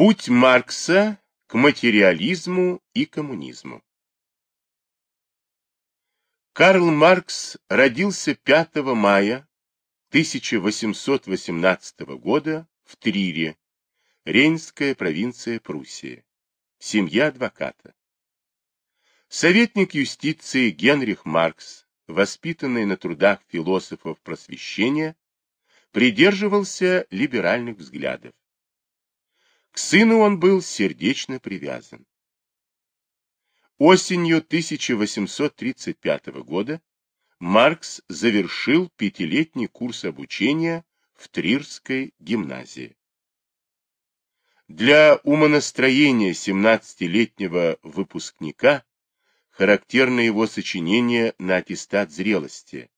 Путь Маркса к материализму и коммунизму. Карл Маркс родился 5 мая 1818 года в Трире, Рейнская провинция Пруссия, семья адвоката. Советник юстиции Генрих Маркс, воспитанный на трудах философов просвещения, придерживался либеральных взглядов. К сыну он был сердечно привязан. Осенью 1835 года Маркс завершил пятилетний курс обучения в Трирской гимназии. Для умонастроения 17-летнего выпускника характерно его сочинение на аттестат зрелости,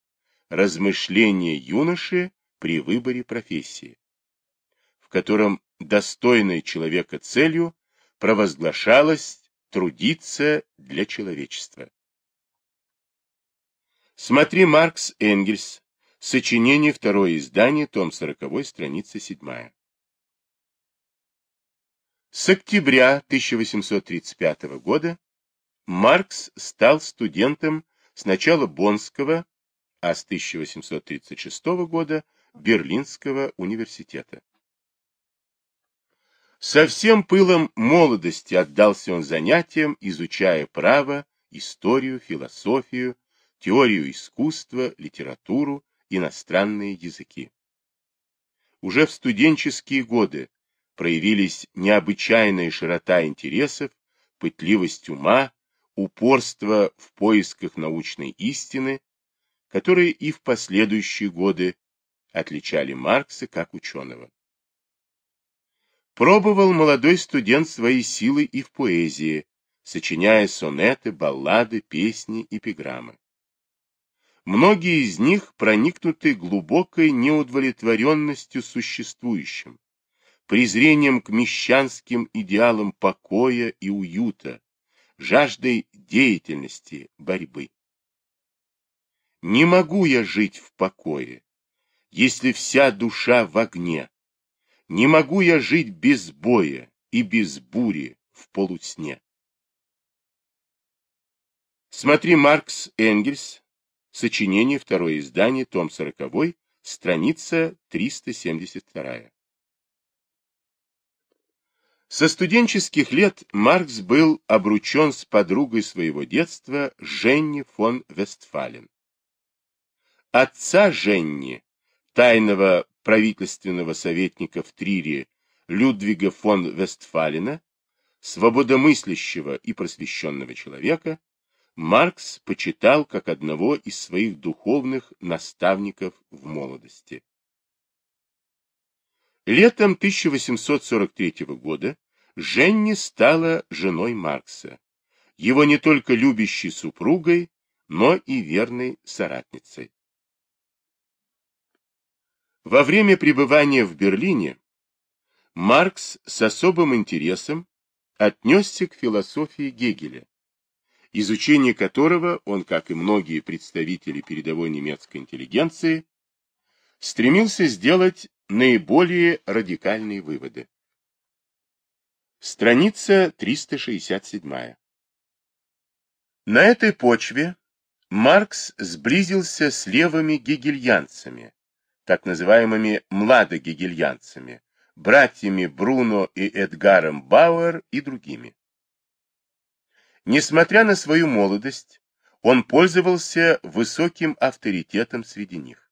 размышления юноши при выборе профессии, в котором достойной человека целью провозглашалось трудиться для человечества. Смотри Маркс Энгельс, сочинение, второе издание, том 40, страница 7. С октября 1835 года Маркс стал студентом сначала Боннского, а с 1836 года Берлинского университета. Со всем пылом молодости отдался он занятиям, изучая право, историю, философию, теорию искусства, литературу, иностранные языки. Уже в студенческие годы проявились необычайная широта интересов, пытливость ума, упорство в поисках научной истины, которые и в последующие годы отличали Маркса как ученого. Пробовал молодой студент свои силы и в поэзии, сочиняя сонеты, баллады, песни, эпиграммы. Многие из них проникнуты глубокой неудовлетворенностью существующим, презрением к мещанским идеалам покоя и уюта, жаждой деятельности, борьбы. Не могу я жить в покое, если вся душа в огне, не могу я жить без боя и без бури в полусне. Смотри Маркс Энгельс, сочинение, второе издание, том 40, страница 372. Со студенческих лет Маркс был обручен с подругой своего детства Женни фон Вестфален. Отца Женни, тайного правительственного советника в Трире Людвига фон Вестфалена, свободомыслящего и просвещенного человека, Маркс почитал как одного из своих духовных наставников в молодости. Летом 1843 года Женни стала женой Маркса, его не только любящей супругой, но и верной соратницей. Во время пребывания в Берлине Маркс с особым интересом отнесся к философии Гегеля, изучение которого он, как и многие представители передовой немецкой интеллигенции, стремился сделать наиболее радикальные выводы. Страница 367. На этой почве Маркс сблизился с левыми гегельянцами, так называемыми младогегельянцами, братьями Бруно и Эдгаром Бауэр и другими. Несмотря на свою молодость, он пользовался высоким авторитетом среди них.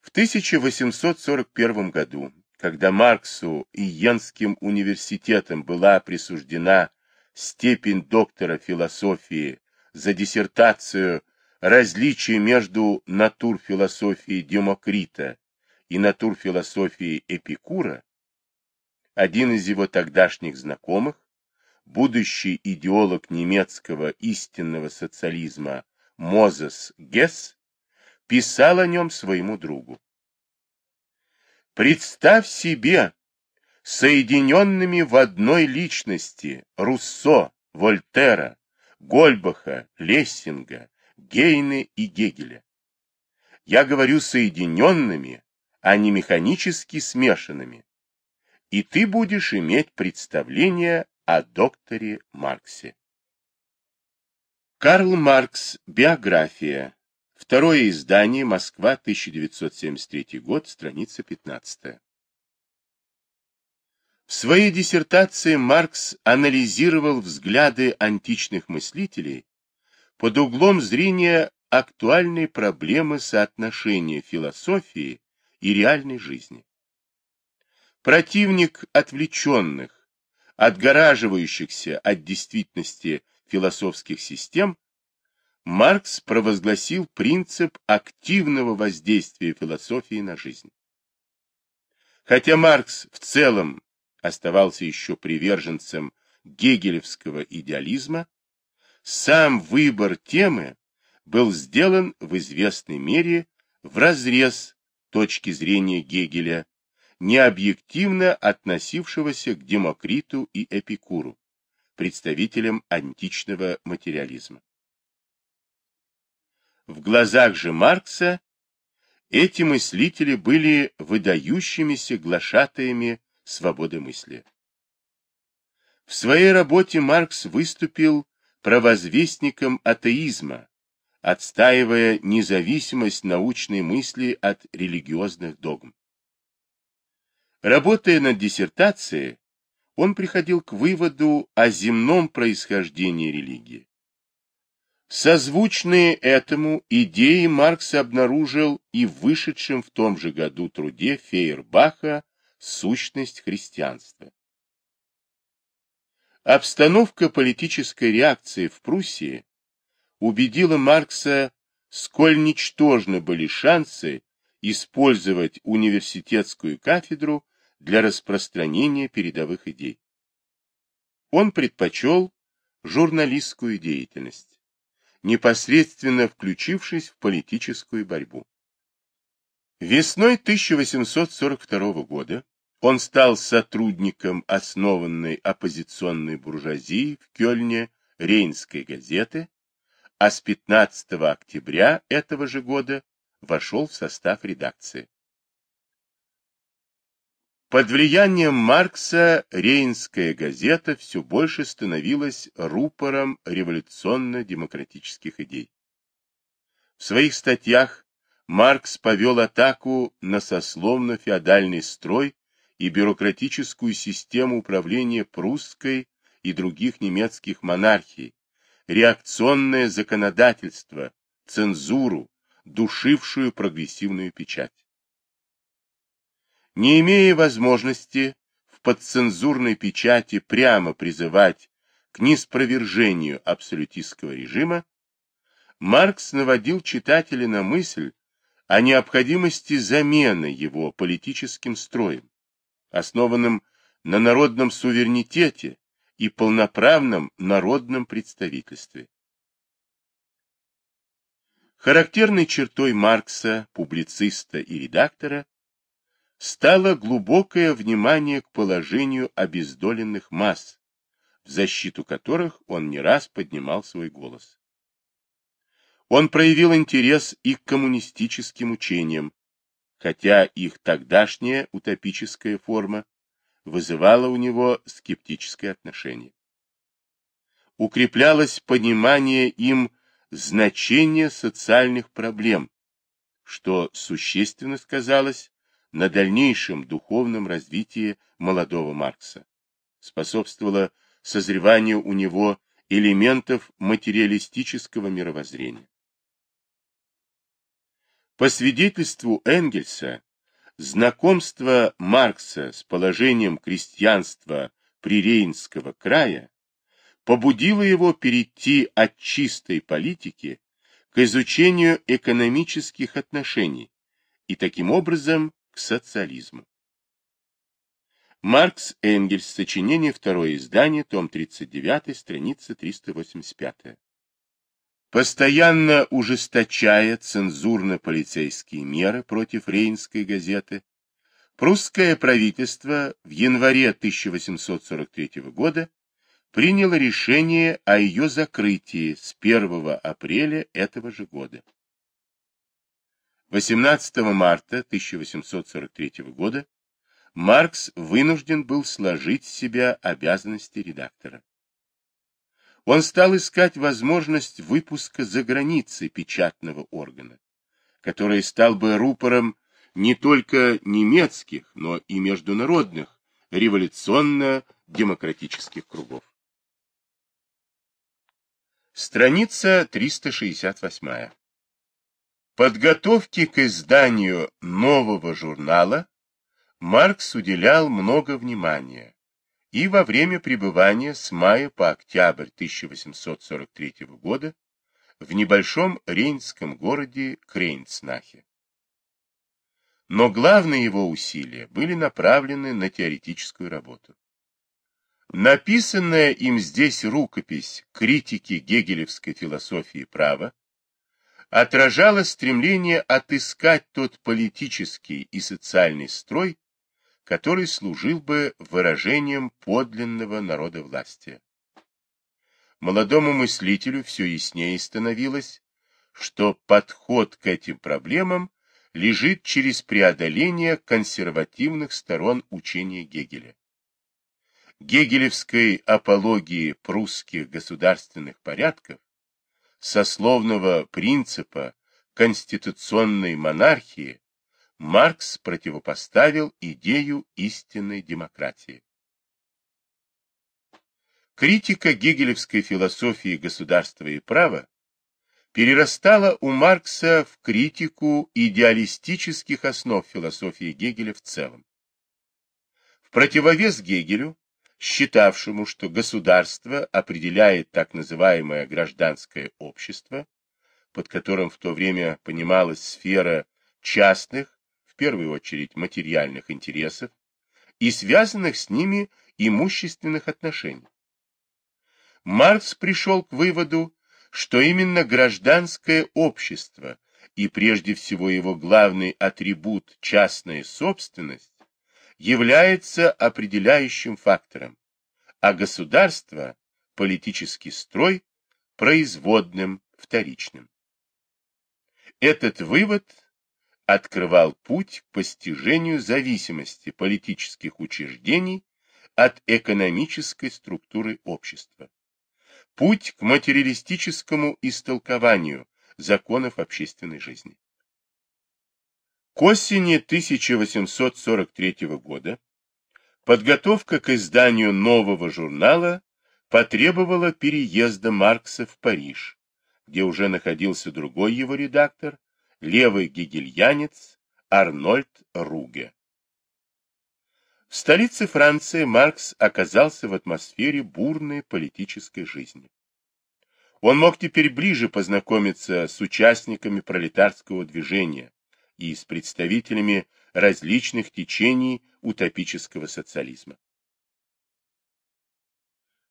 В 1841 году, когда Марксу и Йенским университетом была присуждена степень доктора философии за диссертацию различие между натурфилософией Демокрита и натурфилософией Эпикура, один из его тогдашних знакомых, будущий идеолог немецкого истинного социализма Мозес Гесс, писал о нем своему другу. Представь себе соединенными в одной личности Руссо, Вольтера, Гольбаха, Лессинга, Гейне и Гегеля. Я говорю соединенными, а не механически смешанными. и ты будешь иметь представление о докторе Марксе. Карл Маркс. Биография. Второе издание. Москва, 1973 год. Страница 15. В своей диссертации Маркс анализировал взгляды античных мыслителей под углом зрения актуальной проблемы соотношения философии и реальной жизни. Противник отвлеченных, отгораживающихся от действительности философских систем, Маркс провозгласил принцип активного воздействия философии на жизнь. Хотя Маркс в целом оставался еще приверженцем гегелевского идеализма, сам выбор темы был сделан в известной мере в разрез точки зрения Гегеля, необъективно относившегося к Демокриту и Эпикуру, представителям античного материализма. В глазах же Маркса эти мыслители были выдающимися глашатаями свободы мысли. В своей работе Маркс выступил провозвестником атеизма, отстаивая независимость научной мысли от религиозных догм. Работая над диссертацией, он приходил к выводу о земном происхождении религии. Созвучные этому идеи Маркс обнаружил и в вышедшем в том же году труде Фейербаха сущность христианства. Обстановка политической реакции в Пруссии убедила Маркса, сколь ничтожны были шансы использовать университетскую кафедру для распространения передовых идей. Он предпочел журналистскую деятельность, непосредственно включившись в политическую борьбу. Весной 1842 года он стал сотрудником основанной оппозиционной буржуазии в Кёльне Рейнской газеты, а с 15 октября этого же года вошел в состав редакции. Под влиянием Маркса Рейнская газета все больше становилась рупором революционно-демократических идей. В своих статьях Маркс повел атаку на сословно-феодальный строй и бюрократическую систему управления прусской и других немецких монархий, реакционное законодательство, цензуру, душившую прогрессивную печать. Не имея возможности в подцензурной печати прямо призывать к неспровержению абсолютистского режима, Маркс наводил читателя на мысль, о необходимости замены его политическим строем, основанным на народном суверенитете и полноправном народном представительстве. Характерной чертой Маркса, публициста и редактора, стало глубокое внимание к положению обездоленных масс, в защиту которых он не раз поднимал свой голос. Он проявил интерес и к коммунистическим учениям, хотя их тогдашняя утопическая форма вызывала у него скептическое отношение. Укреплялось понимание им значения социальных проблем, что существенно сказалось на дальнейшем духовном развитии молодого Маркса, способствовало созреванию у него элементов материалистического мировоззрения. По свидетельству Энгельса, знакомство Маркса с положением крестьянства Прирейнского края побудило его перейти от чистой политики к изучению экономических отношений и таким образом к социализму. Маркс Энгельс, сочинение, второе издание, том 39, страница 385 постоянно ужесточая цензурно-полицейские меры против Рейнской газеты, прусское правительство в январе 1843 года приняло решение о ее закрытии с 1 апреля этого же года. 18 марта 1843 года Маркс вынужден был сложить с себя обязанности редактора. Он стал искать возможность выпуска за границей печатного органа, который стал бы рупором не только немецких, но и международных революционно-демократических кругов. Страница 368. Подготовке к изданию нового журнала Маркс уделял много внимания и во время пребывания с мая по октябрь 1843 года в небольшом рейнском городе Крейнцнахе. Но главные его усилия были направлены на теоретическую работу. Написанная им здесь рукопись критики гегелевской философии права отражала стремление отыскать тот политический и социальный строй, который служил бы выражением подлинного народовластия. Молодому мыслителю все яснее становилось, что подход к этим проблемам лежит через преодоление консервативных сторон учения Гегеля гегелевской апологии прусских государственных порядков, сословного принципа конституционной монархии, Маркс противопоставил идею истинной демократии. Критика гегелевской философии государства и права перерастала у Маркса в критику идеалистических основ философии Гегеля в целом. В противовес Гегелю считавшему, что государство определяет так называемое гражданское общество, под которым в то время понималась сфера частных, первую очередь материальных интересов, и связанных с ними имущественных отношений. Маркс пришел к выводу, что именно гражданское общество и прежде всего его главный атрибут частная собственность является определяющим фактором, а государство, политический строй, производным, вторичным. Этот вывод открывал путь к постижению зависимости политических учреждений от экономической структуры общества. Путь к материалистическому истолкованию законов общественной жизни. К осени 1843 года подготовка к изданию нового журнала потребовала переезда Маркса в Париж, где уже находился другой его редактор, левый гегельянец Арнольд Руге. В столице Франции Маркс оказался в атмосфере бурной политической жизни. Он мог теперь ближе познакомиться с участниками пролетарского движения, и с представителями различных течений утопического социализма.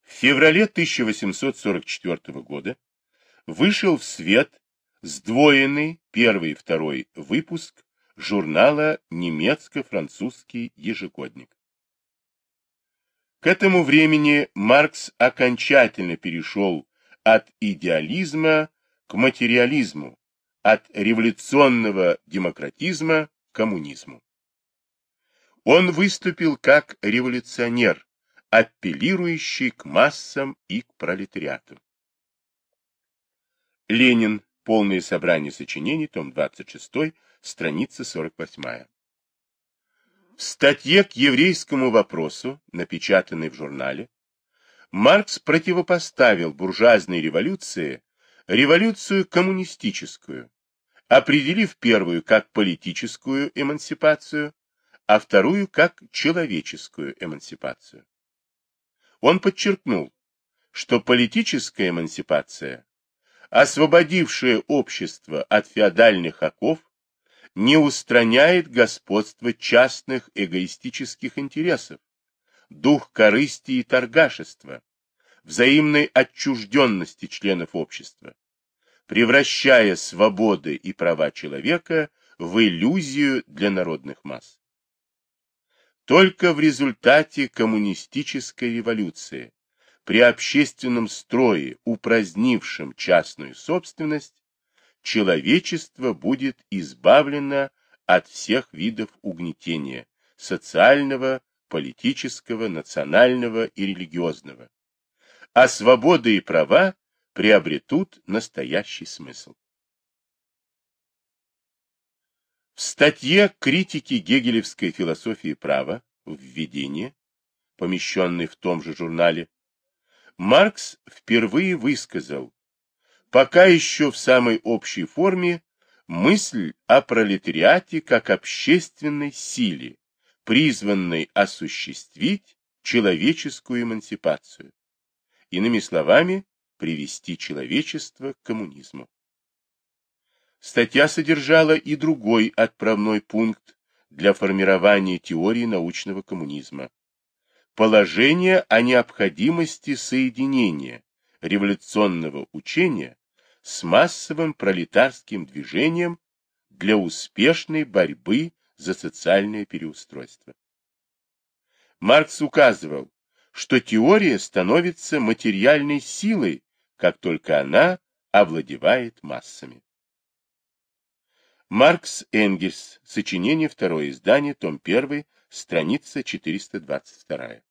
В феврале 1844 года вышел в свет сдвоенный первый и второй выпуск журнала «Немецко-французский ежегодник». К этому времени Маркс окончательно перешел от идеализма к материализму от революционного демократизма к коммунизму. Он выступил как революционер, апеллирующий к массам и к пролетариату. Ленин. Полное собрание сочинений, том 26, страница 48. В статье к еврейскому вопросу, напечатанной в журнале, Маркс противопоставил буржуазной революции революцию коммунистическую, определив первую как политическую эмансипацию, а вторую как человеческую эмансипацию. Он подчеркнул, что политическая эмансипация, освободившая общество от феодальных оков, не устраняет господство частных эгоистических интересов, дух корысти и торгашества, взаимной отчужденности членов общества, превращая свободы и права человека в иллюзию для народных масс. Только в результате коммунистической революции, при общественном строе, упразднившем частную собственность, человечество будет избавлено от всех видов угнетения, социального, политического, национального и религиозного, а свобода и права приобретут настоящий смысл. В статье «Критики гегелевской философии права. Введение», помещенной в том же журнале, Маркс впервые высказал, пока еще в самой общей форме, мысль о пролетариате как общественной силе, призванной осуществить человеческую эмансипацию. Иными словами, привести человечество к коммунизму. Статья содержала и другой отправной пункт для формирования теории научного коммунизма. Положение о необходимости соединения революционного учения с массовым пролетарским движением для успешной борьбы за социальное переустройство. Маркс указывал, что теория становится материальной силой, как только она овладевает массами. Маркс Энгельс. Сочинение. Второе издание. Том 1. Страница 422.